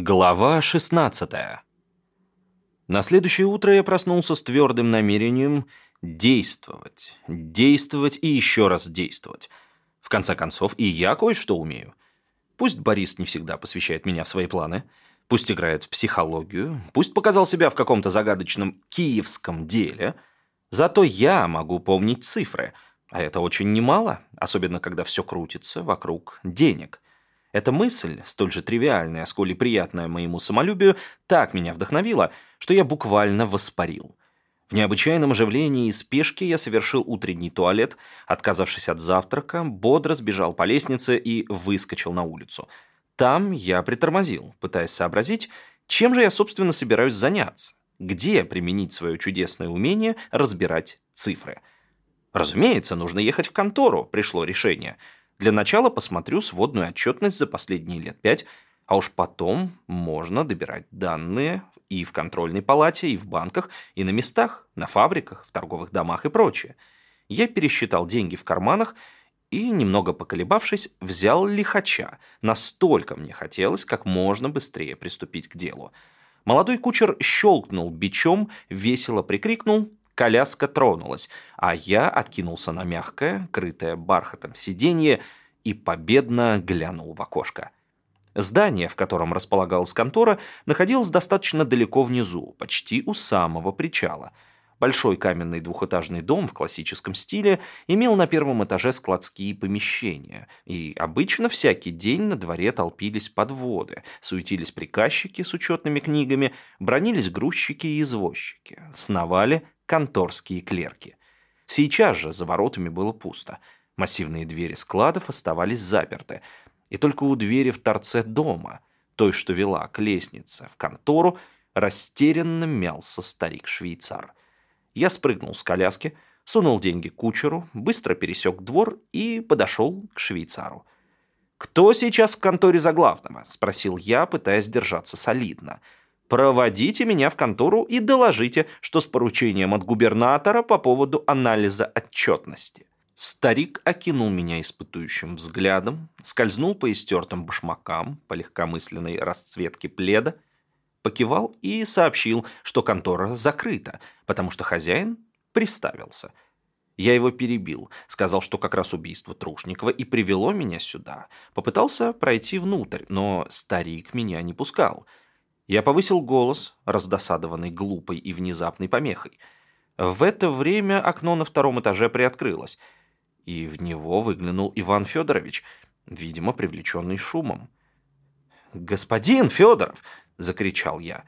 Глава 16 На следующее утро я проснулся с твердым намерением действовать, действовать и еще раз действовать. В конце концов, и я кое-что умею. Пусть Борис не всегда посвящает меня в свои планы, пусть играет в психологию, пусть показал себя в каком-то загадочном киевском деле, зато я могу помнить цифры, а это очень немало, особенно когда все крутится вокруг денег – эта мысль, столь же тривиальная, сколь и приятная моему самолюбию, так меня вдохновила, что я буквально воспарил. В необычайном оживлении и спешке я совершил утренний туалет, отказавшись от завтрака, бодро сбежал по лестнице и выскочил на улицу. Там я притормозил, пытаясь сообразить, чем же я, собственно, собираюсь заняться, где применить свое чудесное умение разбирать цифры. Разумеется, нужно ехать в контору, пришло решение – для начала посмотрю сводную отчетность за последние лет пять, а уж потом можно добирать данные и в контрольной палате, и в банках, и на местах, на фабриках, в торговых домах и прочее. Я пересчитал деньги в карманах и, немного поколебавшись, взял лихача. Настолько мне хотелось как можно быстрее приступить к делу. Молодой кучер щелкнул бичом, весело прикрикнул Коляска тронулась, а я откинулся на мягкое, крытое бархатом сиденье и победно глянул в окошко. Здание, в котором располагалась контора, находилось достаточно далеко внизу, почти у самого причала. Большой каменный двухэтажный дом в классическом стиле имел на первом этаже складские помещения, и обычно всякий день на дворе толпились подводы, суетились приказчики с учетными книгами, бронились грузчики и извозчики, сновали конторские клерки. Сейчас же за воротами было пусто. Массивные двери складов оставались заперты. И только у двери в торце дома, той, что вела к лестнице в контору, растерянно мялся старик-швейцар. Я спрыгнул с коляски, сунул деньги кучеру, быстро пересек двор и подошел к швейцару. «Кто сейчас в конторе за главного?» – спросил я, пытаясь держаться солидно – Проводите меня в контору и доложите, что с поручением от губернатора по поводу анализа отчетности». Старик окинул меня испытующим взглядом, скользнул по истертым башмакам, по легкомысленной расцветке пледа, покивал и сообщил, что контора закрыта, потому что хозяин приставился. Я его перебил, сказал, что как раз убийство Трушникова и привело меня сюда. Попытался пройти внутрь, но старик меня не пускал – я повысил голос, раздосадованный глупой и внезапной помехой. В это время окно на втором этаже приоткрылось, и в него выглянул Иван Федорович, видимо, привлеченный шумом. «Господин Федоров!» — закричал я.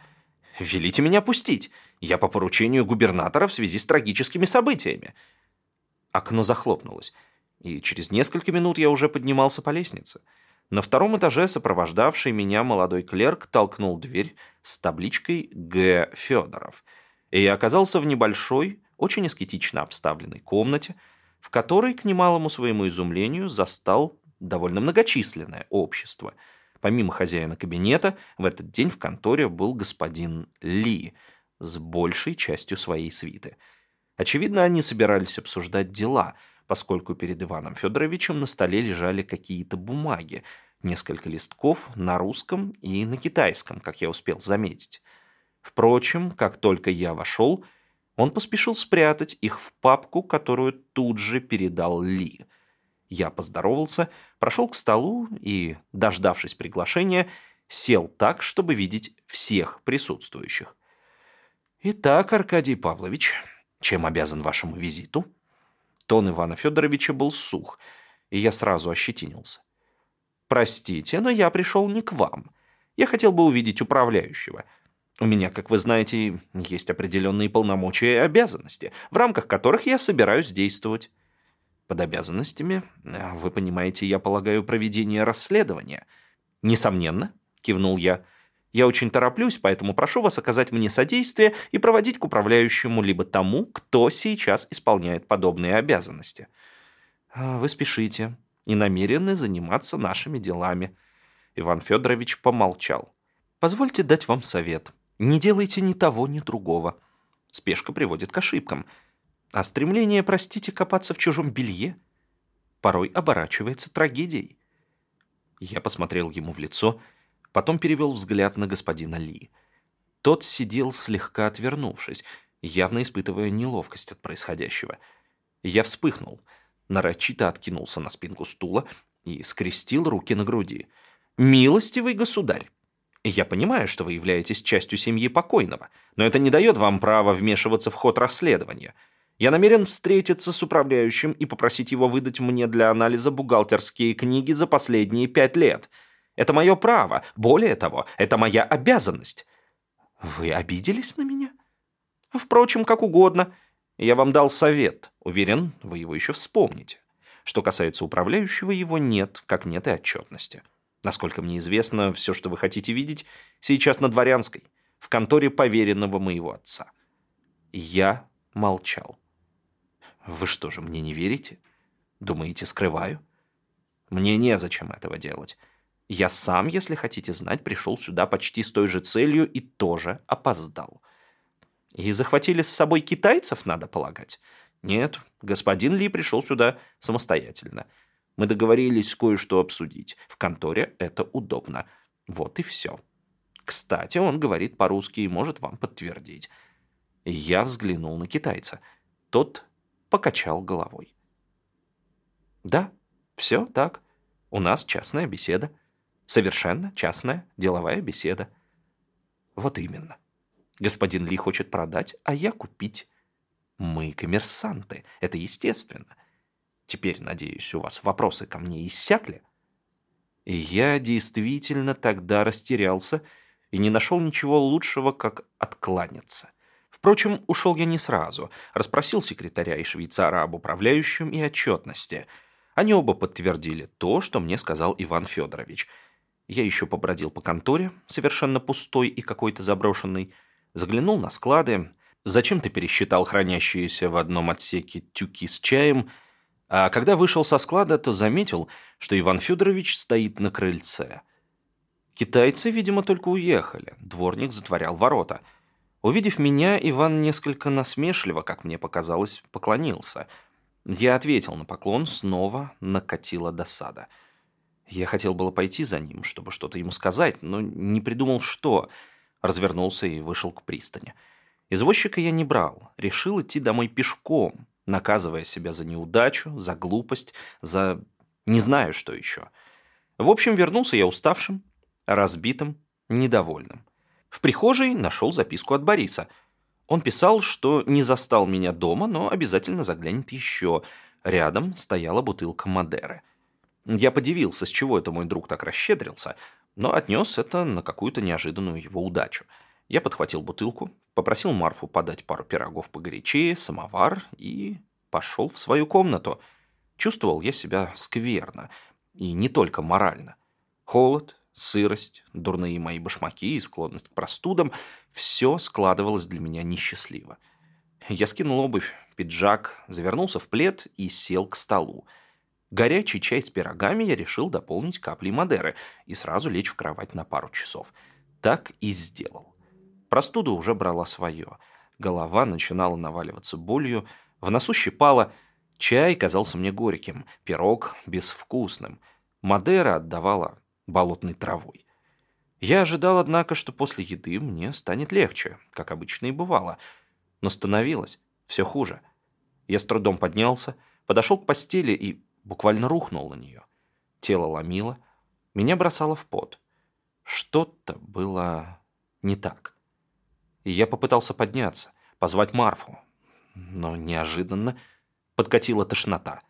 «Велите меня пустить! Я по поручению губернатора в связи с трагическими событиями!» Окно захлопнулось, и через несколько минут я уже поднимался по лестнице. На втором этаже сопровождавший меня молодой клерк толкнул дверь с табличкой «Г. Федоров», и я оказался в небольшой, очень аскетично обставленной комнате, в которой, к немалому своему изумлению, застал довольно многочисленное общество. Помимо хозяина кабинета, в этот день в конторе был господин Ли с большей частью своей свиты. Очевидно, они собирались обсуждать дела – поскольку перед Иваном Федоровичем на столе лежали какие-то бумаги, несколько листков на русском и на китайском, как я успел заметить. Впрочем, как только я вошел, он поспешил спрятать их в папку, которую тут же передал Ли. Я поздоровался, прошел к столу и, дождавшись приглашения, сел так, чтобы видеть всех присутствующих. «Итак, Аркадий Павлович, чем обязан вашему визиту?» Тон Ивана Федоровича был сух, и я сразу ощетинился. «Простите, но я пришел не к вам. Я хотел бы увидеть управляющего. У меня, как вы знаете, есть определенные полномочия и обязанности, в рамках которых я собираюсь действовать». Под обязанностями, вы понимаете, я полагаю, проведение расследования. «Несомненно», — кивнул я, — я очень тороплюсь, поэтому прошу вас оказать мне содействие и проводить к управляющему либо тому, кто сейчас исполняет подобные обязанности. А, вы спешите и намерены заниматься нашими делами. Иван Федорович помолчал. Позвольте дать вам совет. Не делайте ни того, ни другого. Спешка приводит к ошибкам. А стремление, простите, копаться в чужом белье порой оборачивается трагедией. Я посмотрел ему в лицо Потом перевел взгляд на господина Ли. Тот сидел слегка отвернувшись, явно испытывая неловкость от происходящего. Я вспыхнул, нарочито откинулся на спинку стула и скрестил руки на груди. «Милостивый государь! Я понимаю, что вы являетесь частью семьи покойного, но это не дает вам права вмешиваться в ход расследования. Я намерен встретиться с управляющим и попросить его выдать мне для анализа бухгалтерские книги за последние пять лет. Это мое право. Более того, это моя обязанность. Вы обиделись на меня? Впрочем, как угодно. Я вам дал совет. Уверен, вы его еще вспомните. Что касается управляющего, его нет, как нет и отчетности. Насколько мне известно, все, что вы хотите видеть, сейчас на Дворянской, в конторе поверенного моего отца. Я молчал. Вы что же, мне не верите? Думаете, скрываю? Мне незачем этого делать. Я сам, если хотите знать, пришел сюда почти с той же целью и тоже опоздал. И захватили с собой китайцев, надо полагать? Нет, господин Ли пришел сюда самостоятельно. Мы договорились кое-что обсудить. В конторе это удобно. Вот и все. Кстати, он говорит по-русски и может вам подтвердить. Я взглянул на китайца. Тот покачал головой. Да, все так. У нас частная беседа. Совершенно частная деловая беседа. Вот именно. Господин Ли хочет продать, а я купить. Мы коммерсанты, это естественно. Теперь, надеюсь, у вас вопросы ко мне иссякли? И я действительно тогда растерялся и не нашел ничего лучшего, как откланяться. Впрочем, ушел я не сразу. Расспросил секретаря и швейцара об управляющем и отчетности. Они оба подтвердили то, что мне сказал Иван Федорович. Я еще побродил по конторе, совершенно пустой и какой-то заброшенный, заглянул на склады, зачем-то пересчитал хранящиеся в одном отсеке тюки с чаем – а когда вышел со склада, то заметил, что Иван Федорович стоит на крыльце. Китайцы, видимо, только уехали. Дворник затворял ворота. Увидев меня, Иван несколько насмешливо, как мне показалось, поклонился. Я ответил на поклон, снова накатила досада. Я хотел было пойти за ним, чтобы что-то ему сказать, но не придумал, что. Развернулся и вышел к пристани. Извозчика я не брал, решил идти домой пешком, наказывая себя за неудачу, за глупость, за не знаю что еще. В общем, вернулся я уставшим, разбитым, недовольным. В прихожей нашел записку от Бориса. Он писал, что не застал меня дома, но обязательно заглянет еще. Рядом стояла бутылка Мадеры. Я подивился, с чего это мой друг так расщедрился, но отнес это на какую-то неожиданную его удачу. Я подхватил бутылку, попросил Марфу подать пару пирогов погорячее, самовар и пошел в свою комнату. Чувствовал я себя скверно, и не только морально. Холод, сырость, дурные мои башмаки и склонность к простудам – все складывалось для меня несчастливо. Я скинул обувь, пиджак, завернулся в плед и сел к столу. Горячий чай с пирогами я решил дополнить каплей Мадеры и сразу лечь в кровать на пару часов. Так и сделал. Простуда уже брала свое. Голова начинала наваливаться болью, в носу щипало, чай казался мне горьким, пирог безвкусным, Мадера отдавала болотной травой. Я ожидал, однако, что после еды мне станет легче, как обычно и бывало, но становилось все хуже. Я с трудом поднялся, подошел к постели и буквально рухнул на нее. Тело ломило, меня бросало в пот. Что-то было не так. И я попытался подняться, позвать Марфу, но неожиданно подкатила тошнота.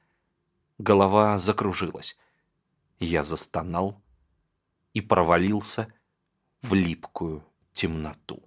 Голова закружилась. Я застонал и провалился в липкую темноту.